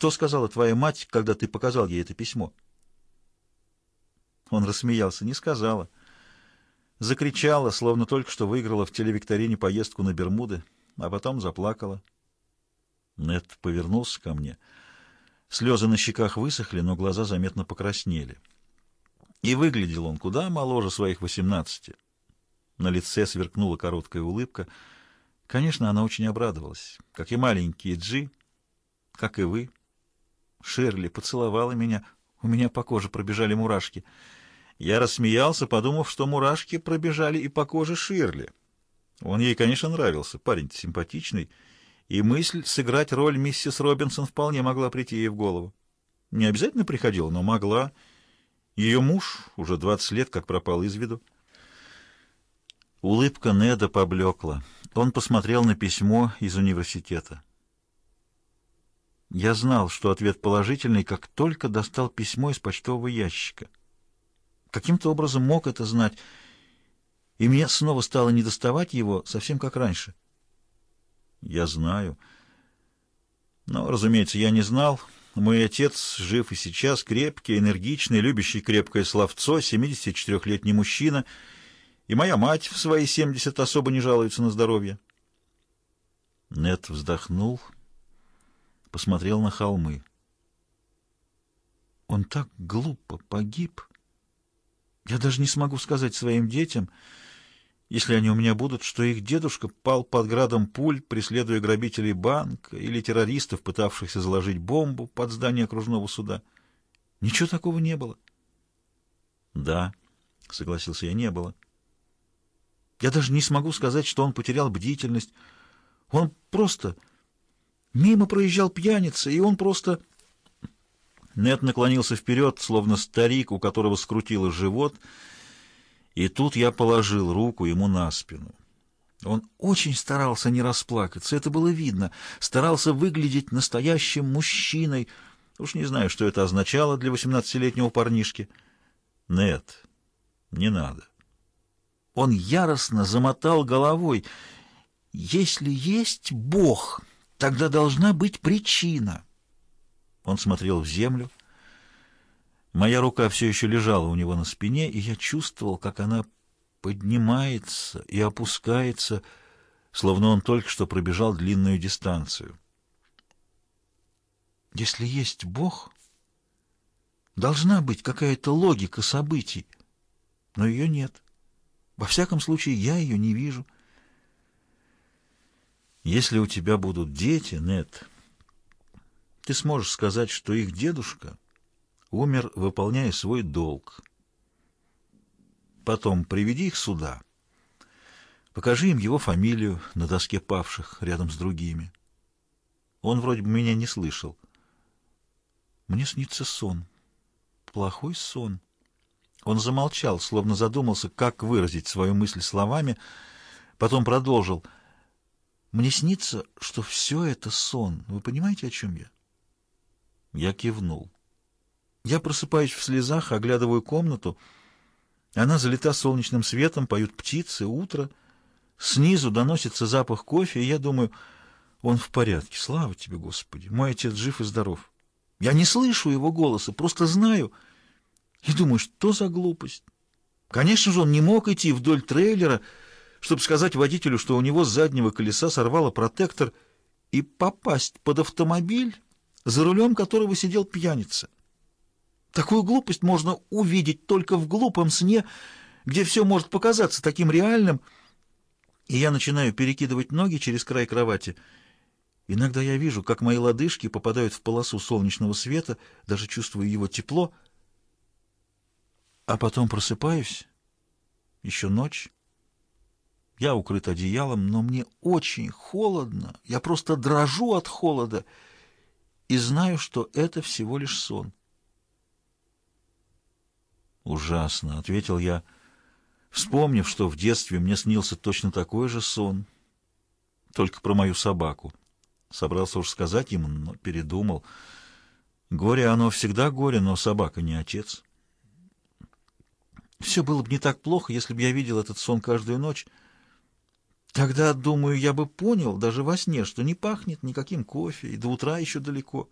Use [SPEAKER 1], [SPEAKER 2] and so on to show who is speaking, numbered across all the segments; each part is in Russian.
[SPEAKER 1] Что сказала твоя мать, когда ты показал ей это письмо?» Он рассмеялся. «Не сказала». Закричала, словно только что выиграла в телевикторине поездку на Бермуды, а потом заплакала. Нед повернулся ко мне. Слезы на щеках высохли, но глаза заметно покраснели. И выглядел он куда моложе своих восемнадцати. На лице сверкнула короткая улыбка. Конечно, она очень обрадовалась, как и маленький Джи, как и вы. Шерли поцеловала меня, у меня по коже пробежали мурашки — я рассмеялся, подумав, что мурашки пробежали и по коже Ширли. Он ей, конечно, нравился, парень симпатичный, и мысль сыграть роль миссис Робинсон вполне могла прийти ей в голову. Не обязательно приходила, но могла. Ее муж уже 20 лет как пропал из виду. Улыбка Неда поблекла. Он посмотрел на письмо из университета. Я знал, что ответ положительный, как только достал письмо из почтового ящика. Каким-то образом мог это знать, и мне снова стало недоставать его, совсем как раньше. Я знаю. Но, разумеется, я не знал. Мой отец жив и сейчас, крепкий, энергичный, любящий крепкое словцо, 74-летний мужчина, и моя мать в свои 70 особо не жалуется на здоровье. Нет вздохнул, посмотрел на холмы. Он так глупо погиб. Я даже не смогу сказать своим детям, если они у меня будут, что их дедушка пал под градом пуль, преследуя грабителей банка или террористов, пытавшихся заложить бомбу под здание окружного суда. Ничего такого не было. Да, согласился я, не было. Я даже не смогу сказать, что он потерял бдительность. Он просто мимо проезжал пьяница, и он просто... Нед наклонился вперед, словно старик, у которого скрутило живот, и тут я положил руку ему на спину. Он очень старался не расплакаться, это было видно, старался выглядеть настоящим мужчиной. Уж не знаю, что это означало для восемнадцатилетнего парнишки. Нет, не надо. Он яростно замотал головой. Если есть Бог, тогда должна быть причина. Он смотрел в землю. Моя рука все еще лежала у него на спине, и я чувствовал, как она поднимается и опускается, словно он только что пробежал длинную дистанцию. Если есть Бог, должна быть какая-то логика событий, но ее нет. Во всяком случае, я ее не вижу. Если у тебя будут дети, Нет, ты сможешь сказать, что их дедушка умер, выполняя свой долг. Потом приведи их сюда. Покажи им его фамилию на доске павших рядом с другими. Он вроде бы меня не слышал. Мне снится сон. Плохой сон. Он замолчал, словно задумался, как выразить свою мысль словами, потом продолжил. Мне снится, что все это сон. Вы понимаете, о чем я? Я кивнул. Я просыпаюсь в слезах, оглядываю комнату. Она залита солнечным светом, поют птицы, утро. Снизу доносится запах кофе, и я думаю, он в порядке. Слава тебе, Господи! Мой отец жив и здоров. Я не слышу его голоса, просто знаю. И думаю, что за глупость? Конечно же, он не мог идти вдоль трейлера, чтобы сказать водителю, что у него с заднего колеса сорвало протектор, и попасть под автомобиль за рулем которого сидел пьяница. Такую глупость можно увидеть только в глупом сне, где все может показаться таким реальным, и я начинаю перекидывать ноги через край кровати. Иногда я вижу, как мои лодыжки попадают в полосу солнечного света, даже чувствую его тепло, а потом просыпаюсь, еще ночь, я укрыт одеялом, но мне очень холодно, я просто дрожу от холода, и знаю, что это всего лишь сон. «Ужасно», — ответил я, вспомнив, что в детстве мне снился точно такой же сон, только про мою собаку. Собрался уж сказать ему, но передумал. Горе оно всегда горе, но собака не отец. Все было бы не так плохо, если бы я видел этот сон каждую ночь, Тогда, думаю, я бы понял, даже во сне, что не пахнет никаким кофе, и до утра еще далеко.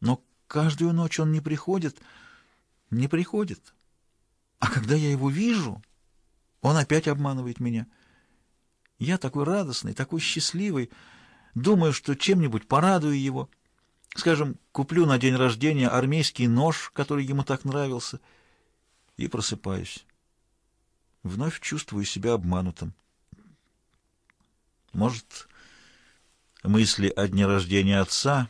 [SPEAKER 1] Но каждую ночь он не приходит, не приходит. А когда я его вижу, он опять обманывает меня. Я такой радостный, такой счастливый, думаю, что чем-нибудь порадую его. Скажем, куплю на день рождения армейский нож, который ему так нравился, и просыпаюсь. Вновь чувствую себя обманутым. Может, мысли о дне рождения отца,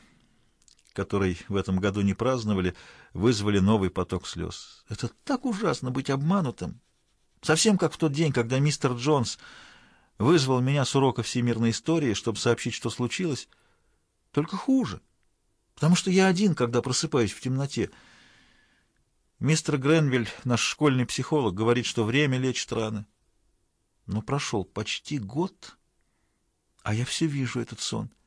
[SPEAKER 1] который в этом году не праздновали, вызвали новый поток слез. Это так ужасно быть обманутым. Совсем как в тот день, когда мистер Джонс вызвал меня с урока всемирной истории, чтобы сообщить, что случилось. Только хуже, потому что я один, когда просыпаюсь в темноте. Мистер Гренвиль, наш школьный психолог, говорит, что время лечит раны. Но прошел почти год, а я все вижу этот сон —